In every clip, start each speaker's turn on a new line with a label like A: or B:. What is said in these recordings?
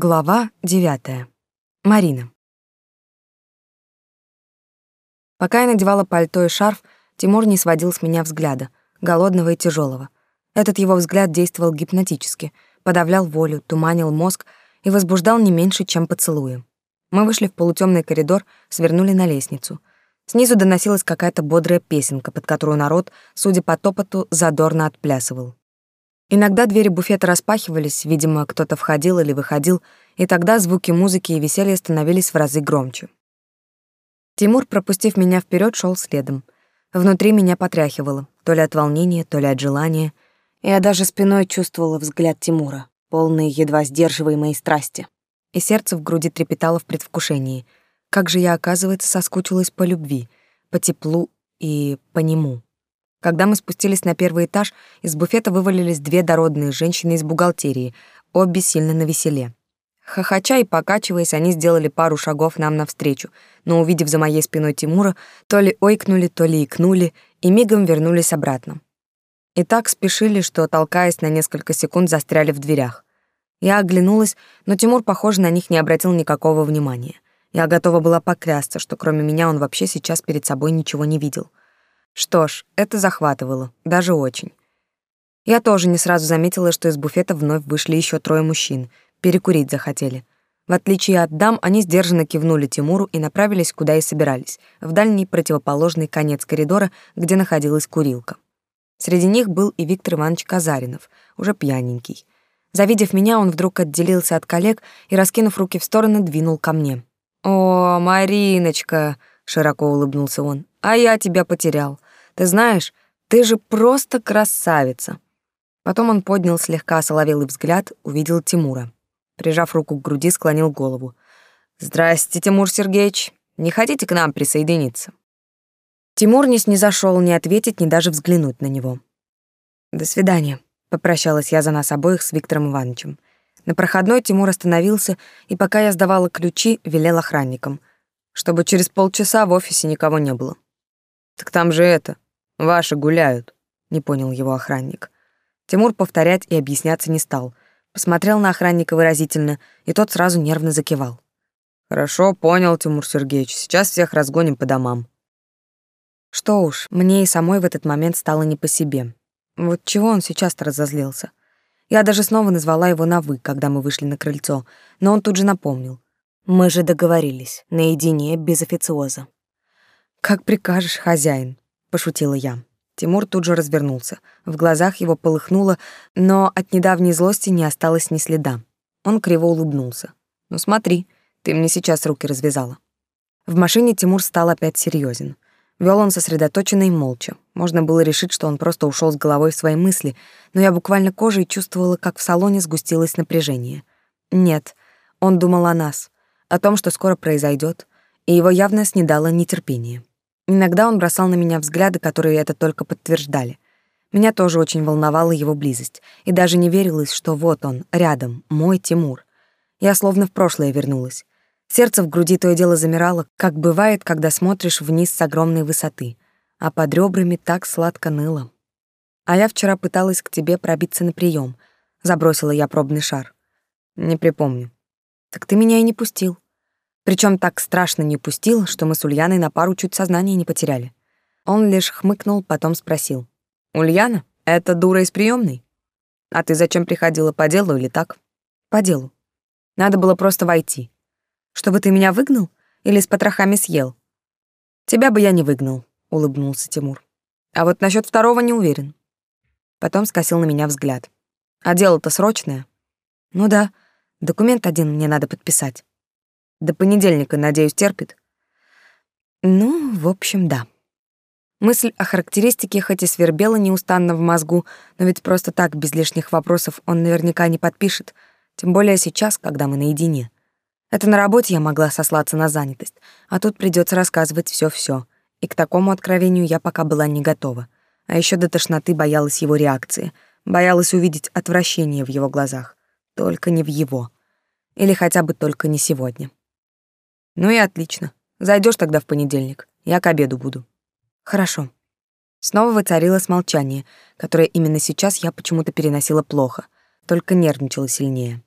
A: Глава девятая. Марина. Пока я надевала пальто и шарф, Тимур не сводил с меня взгляда, голодного и тяжелого. Этот его взгляд действовал гипнотически, подавлял волю, туманил мозг и возбуждал не меньше, чем поцелуем. Мы вышли в полутемный коридор, свернули на лестницу. Снизу доносилась какая-то бодрая песенка, под которую народ, судя по топоту, задорно отплясывал. Иногда двери буфета распахивались, видимо, кто-то входил или выходил, и тогда звуки музыки и веселья становились в разы громче. Тимур, пропустив меня вперед, шел следом. Внутри меня потряхивало, то ли от волнения, то ли от желания. Я даже спиной чувствовала взгляд Тимура, полный едва сдерживаемой страсти. И сердце в груди трепетало в предвкушении. Как же я, оказывается, соскучилась по любви, по теплу и по нему. Когда мы спустились на первый этаж, из буфета вывалились две дородные женщины из бухгалтерии, обе сильно навеселе. Хохоча и покачиваясь, они сделали пару шагов нам навстречу, но, увидев за моей спиной Тимура, то ли ойкнули, то ли икнули, и мигом вернулись обратно. И так спешили, что, толкаясь на несколько секунд, застряли в дверях. Я оглянулась, но Тимур, похоже, на них не обратил никакого внимания. Я готова была поклясться, что кроме меня он вообще сейчас перед собой ничего не видел. Что ж, это захватывало, даже очень. Я тоже не сразу заметила, что из буфета вновь вышли еще трое мужчин, перекурить захотели. В отличие от дам, они сдержанно кивнули Тимуру и направились куда и собирались, в дальний противоположный конец коридора, где находилась курилка. Среди них был и Виктор Иванович Казаринов, уже пьяненький. Завидев меня, он вдруг отделился от коллег и, раскинув руки в стороны, двинул ко мне. «О, Мариночка!» — широко улыбнулся он. «А я тебя потерял. Ты знаешь, ты же просто красавица. Потом он поднял слегка соловелый взгляд, увидел Тимура. Прижав руку к груди, склонил голову. «Здрасте, Тимур Сергеевич. Не хотите к нам присоединиться?» Тимур не снизошел ни ответить, ни даже взглянуть на него. «До свидания», — попрощалась я за нас обоих с Виктором Ивановичем. На проходной Тимур остановился, и пока я сдавала ключи, велел охранникам, чтобы через полчаса в офисе никого не было. «Так там же это, Ваши гуляют, не понял его охранник. Тимур повторять и объясняться не стал. Посмотрел на охранника выразительно, и тот сразу нервно закивал. Хорошо, понял, Тимур Сергеевич. Сейчас всех разгоним по домам. Что уж, мне и самой в этот момент стало не по себе. Вот чего он сейчас-то разозлился? Я даже снова назвала его на «вы», когда мы вышли на крыльцо, но он тут же напомнил. Мы же договорились, наедине, без официоза. «Как прикажешь, хозяин», пошутила я. Тимур тут же развернулся. В глазах его полыхнуло, но от недавней злости не осталось ни следа. Он криво улыбнулся. «Ну смотри, ты мне сейчас руки развязала». В машине Тимур стал опять серьезен. Вел он сосредоточенно и молча. Можно было решить, что он просто ушел с головой в свои мысли, но я буквально кожей чувствовала, как в салоне сгустилось напряжение. Нет, он думал о нас, о том, что скоро произойдет, и его явно снедало нетерпение. Иногда он бросал на меня взгляды, которые это только подтверждали. Меня тоже очень волновала его близость, и даже не верилось, что вот он, рядом, мой Тимур. Я словно в прошлое вернулась. Сердце в груди то и дело замирало, как бывает, когда смотришь вниз с огромной высоты, а под ребрами так сладко ныло. А я вчера пыталась к тебе пробиться на прием. Забросила я пробный шар. Не припомню. Так ты меня и не пустил. Причем так страшно не пустил, что мы с Ульяной на пару чуть сознание не потеряли. Он лишь хмыкнул, потом спросил. «Ульяна, это дура из приемной? А ты зачем приходила, по делу или так?» «По делу. Надо было просто войти. Чтобы ты меня выгнал или с потрохами съел?» «Тебя бы я не выгнал», — улыбнулся Тимур. «А вот насчет второго не уверен». Потом скосил на меня взгляд. «А дело-то срочное?» «Ну да, документ один мне надо подписать». До понедельника, надеюсь, терпит? Ну, в общем, да. Мысль о характеристике хоть и свербела неустанно в мозгу, но ведь просто так, без лишних вопросов, он наверняка не подпишет, тем более сейчас, когда мы наедине. Это на работе я могла сослаться на занятость, а тут придется рассказывать все все И к такому откровению я пока была не готова. А еще до тошноты боялась его реакции, боялась увидеть отвращение в его глазах. Только не в его. Или хотя бы только не сегодня. Ну и отлично. Зайдешь тогда в понедельник. Я к обеду буду. Хорошо. Снова воцарилось молчание, которое именно сейчас я почему-то переносила плохо, только нервничала сильнее.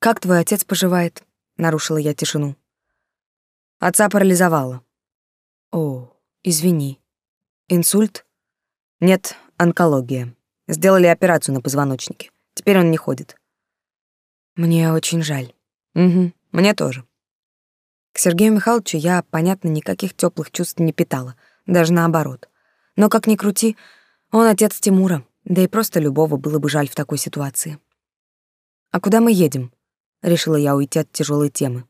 A: «Как твой отец поживает?» — нарушила я тишину. Отца парализовало. «О, извини. Инсульт?» «Нет, онкология. Сделали операцию на позвоночнике. Теперь он не ходит». «Мне очень жаль». «Угу, мне тоже». К Сергею Михайловичу я, понятно, никаких теплых чувств не питала, даже наоборот. Но как ни крути, он отец Тимура, да и просто любого было бы жаль в такой ситуации. «А куда мы едем?» — решила я уйти от тяжелой темы.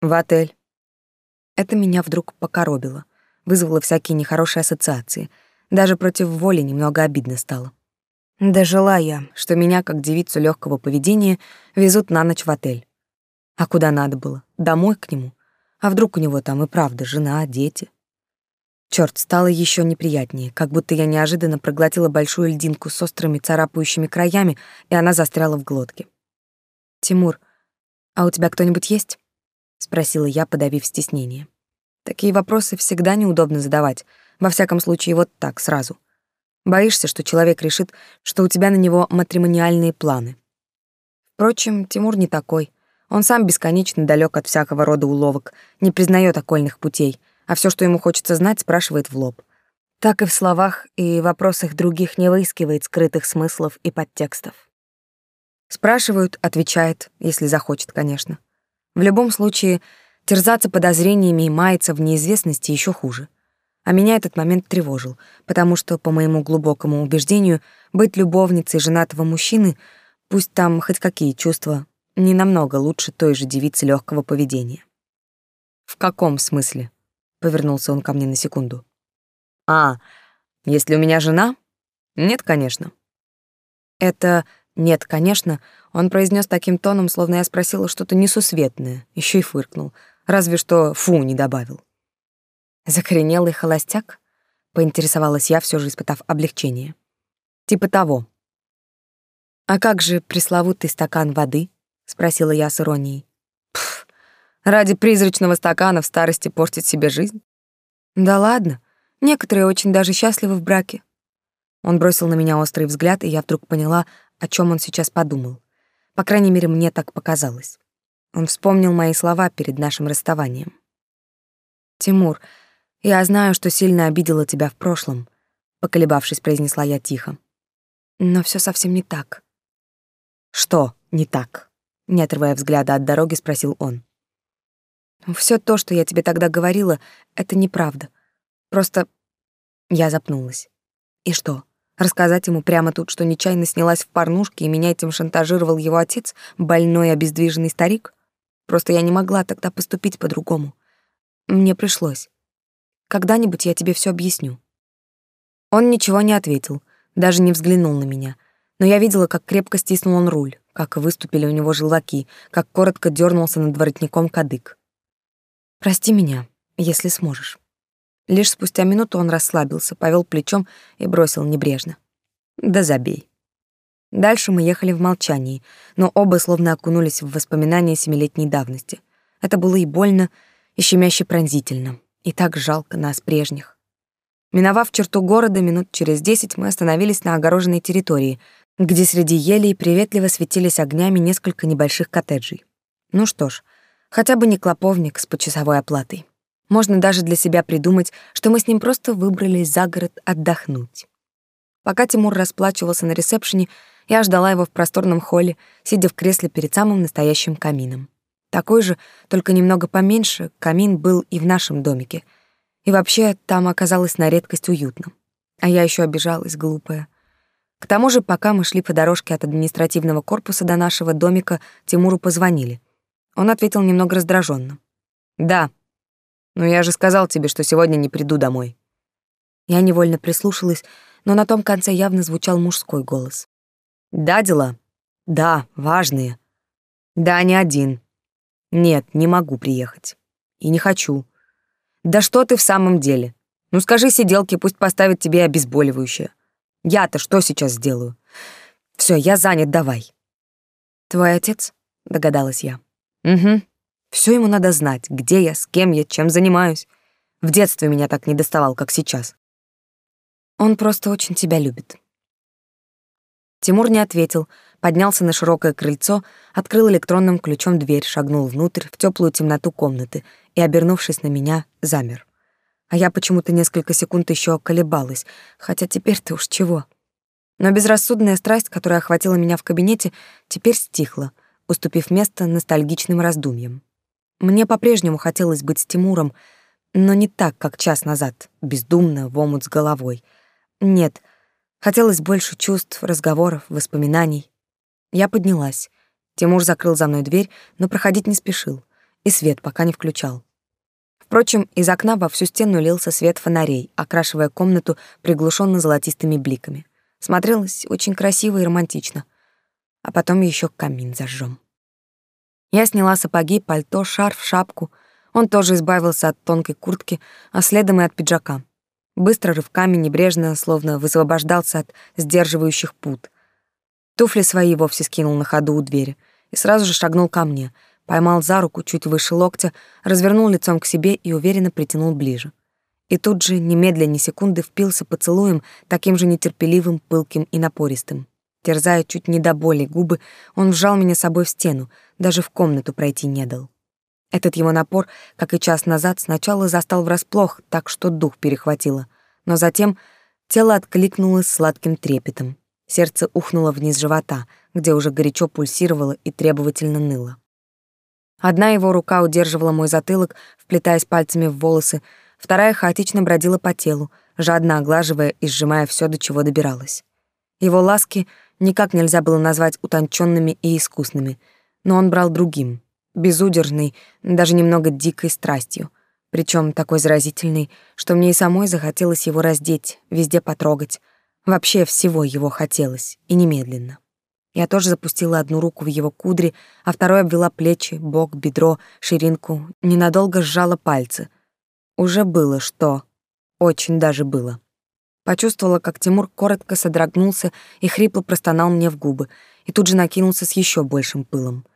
A: «В отель». Это меня вдруг покоробило, вызвало всякие нехорошие ассоциации. Даже против воли немного обидно стало. Дожила я, что меня, как девицу легкого поведения, везут на ночь в отель. А куда надо было? Домой к нему? А вдруг у него там и правда жена, дети? Черт, стало еще неприятнее, как будто я неожиданно проглотила большую льдинку с острыми царапающими краями, и она застряла в глотке. «Тимур, а у тебя кто-нибудь есть?» — спросила я, подавив стеснение. Такие вопросы всегда неудобно задавать, во всяком случае вот так, сразу. Боишься, что человек решит, что у тебя на него матримониальные планы. Впрочем, Тимур не такой. Он сам бесконечно далек от всякого рода уловок, не признает окольных путей — а все, что ему хочется знать, спрашивает в лоб. Так и в словах и вопросах других не выискивает скрытых смыслов и подтекстов. Спрашивают, отвечает, если захочет, конечно. В любом случае, терзаться подозрениями и маяться в неизвестности еще хуже. А меня этот момент тревожил, потому что, по моему глубокому убеждению, быть любовницей женатого мужчины, пусть там хоть какие чувства, не намного лучше той же девицы легкого поведения. В каком смысле? Повернулся он ко мне на секунду. А, если у меня жена? Нет, конечно. Это нет, конечно, он произнес таким тоном, словно я спросила что-то несусветное, еще и фыркнул, разве что фу не добавил. Закоренелый холостяк? Поинтересовалась я, все же испытав облегчение. Типа того. А как же пресловутый стакан воды? Спросила я с иронией. Ради призрачного стакана в старости портить себе жизнь? Да ладно, некоторые очень даже счастливы в браке. Он бросил на меня острый взгляд, и я вдруг поняла, о чем он сейчас подумал. По крайней мере, мне так показалось. Он вспомнил мои слова перед нашим расставанием. «Тимур, я знаю, что сильно обидела тебя в прошлом», — поколебавшись, произнесла я тихо. «Но все совсем не так». «Что не так?» — не отрывая взгляда от дороги, спросил он. Все то, что я тебе тогда говорила, это неправда. Просто я запнулась. И что? Рассказать ему прямо тут, что нечаянно снялась в порнушке и меня этим шантажировал его отец, больной обездвиженный старик? Просто я не могла тогда поступить по-другому. Мне пришлось. Когда-нибудь я тебе все объясню. Он ничего не ответил, даже не взглянул на меня. Но я видела, как крепко стиснул он руль, как выступили у него желваки, как коротко дернулся над воротником кадык. Прости меня, если сможешь. Лишь спустя минуту он расслабился, повел плечом и бросил небрежно: "Да забей". Дальше мы ехали в молчании, но оба словно окунулись в воспоминания семилетней давности. Это было и больно, и щемяще пронзительно, и так жалко нас прежних. Миновав черту города, минут через десять мы остановились на огороженной территории, где среди елей приветливо светились огнями несколько небольших коттеджей. Ну что ж, Хотя бы не клоповник с почасовой оплатой. Можно даже для себя придумать, что мы с ним просто выбрались за город отдохнуть. Пока Тимур расплачивался на ресепшене, я ждала его в просторном холле, сидя в кресле перед самым настоящим камином. Такой же, только немного поменьше, камин был и в нашем домике. И вообще там оказалось на редкость уютно. А я еще обижалась, глупая. К тому же, пока мы шли по дорожке от административного корпуса до нашего домика, Тимуру позвонили. Он ответил немного раздраженно. «Да. Но я же сказал тебе, что сегодня не приду домой». Я невольно прислушалась, но на том конце явно звучал мужской голос. «Да, дела?» «Да, важные». «Да, не один». «Нет, не могу приехать. И не хочу». «Да что ты в самом деле? Ну скажи сиделке, пусть поставит тебе обезболивающее. Я-то что сейчас сделаю? Все, я занят, давай». «Твой отец?» — догадалась я. Угу. Все ему надо знать, где я, с кем я, чем занимаюсь. В детстве меня так не доставал, как сейчас. Он просто очень тебя любит. Тимур не ответил, поднялся на широкое крыльцо, открыл электронным ключом дверь, шагнул внутрь, в теплую темноту комнаты и, обернувшись на меня, замер. А я почему-то несколько секунд еще колебалась, хотя теперь-то уж чего. Но безрассудная страсть, которая охватила меня в кабинете, теперь стихла, уступив место ностальгичным раздумьям. Мне по-прежнему хотелось быть с Тимуром, но не так, как час назад, бездумно, в омут с головой. Нет, хотелось больше чувств, разговоров, воспоминаний. Я поднялась. Тимур закрыл за мной дверь, но проходить не спешил, и свет пока не включал. Впрочем, из окна во всю стену лился свет фонарей, окрашивая комнату приглушенно золотистыми бликами. Смотрелось очень красиво и романтично. А потом еще камин зажжем. Я сняла сапоги, пальто, шарф, шапку. Он тоже избавился от тонкой куртки, а следом и от пиджака. Быстро рывками, небрежно, словно высвобождался от сдерживающих пут. Туфли свои вовсе скинул на ходу у двери и сразу же шагнул ко мне, поймал за руку чуть выше локтя, развернул лицом к себе и уверенно притянул ближе. И тут же, немедля ни секунды, впился поцелуем, таким же нетерпеливым, пылким и напористым. Терзая чуть не до боли губы, он вжал меня собой в стену, даже в комнату пройти не дал. Этот его напор, как и час назад, сначала застал врасплох, так что дух перехватило, но затем тело откликнулось сладким трепетом. Сердце ухнуло вниз живота, где уже горячо пульсировало и требовательно ныло. Одна его рука удерживала мой затылок, вплетаясь пальцами в волосы, вторая хаотично бродила по телу, жадно оглаживая и сжимая все, до чего добиралась. Его ласки никак нельзя было назвать утонченными и искусными, но он брал другим, безудержной, даже немного дикой страстью, причем такой заразительной, что мне и самой захотелось его раздеть, везде потрогать, Вообще всего его хотелось, и немедленно. Я тоже запустила одну руку в его кудри, а второй обвела плечи, бок, бедро, ширинку, ненадолго сжала пальцы. Уже было что. Очень даже было. Почувствовала, как Тимур коротко содрогнулся и хрипло простонал мне в губы, и тут же накинулся с еще большим пылом.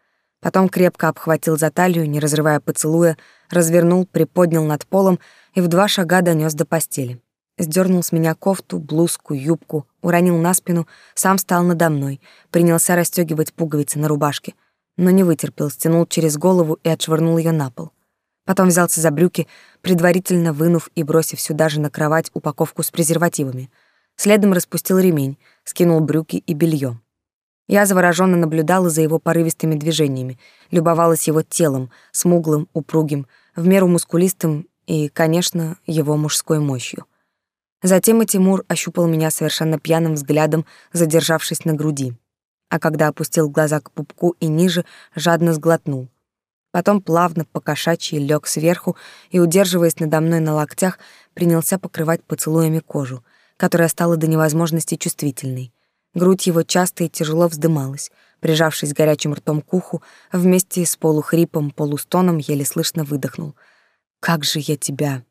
A: Потом крепко обхватил за талию, не разрывая поцелуя, развернул, приподнял над полом и в два шага донес до постели сдернул с меня кофту, блузку, юбку, уронил на спину, сам стал надо мной, принялся расстегивать пуговицы на рубашке, но не вытерпел, стянул через голову и отшвырнул ее на пол. Потом взялся за брюки, предварительно вынув и бросив сюда же на кровать упаковку с презервативами. Следом распустил ремень, скинул брюки и белье. Я завороженно наблюдала за его порывистыми движениями, любовалась его телом, смуглым, упругим, в меру мускулистым и, конечно, его мужской мощью. Затем и Тимур ощупал меня совершенно пьяным взглядом, задержавшись на груди. А когда опустил глаза к пупку и ниже, жадно сглотнул. Потом плавно покошачьи лег сверху и, удерживаясь надо мной на локтях, принялся покрывать поцелуями кожу, которая стала до невозможности чувствительной. Грудь его часто и тяжело вздымалась, прижавшись горячим ртом к уху, вместе с полухрипом, полустоном еле слышно выдохнул. «Как же я тебя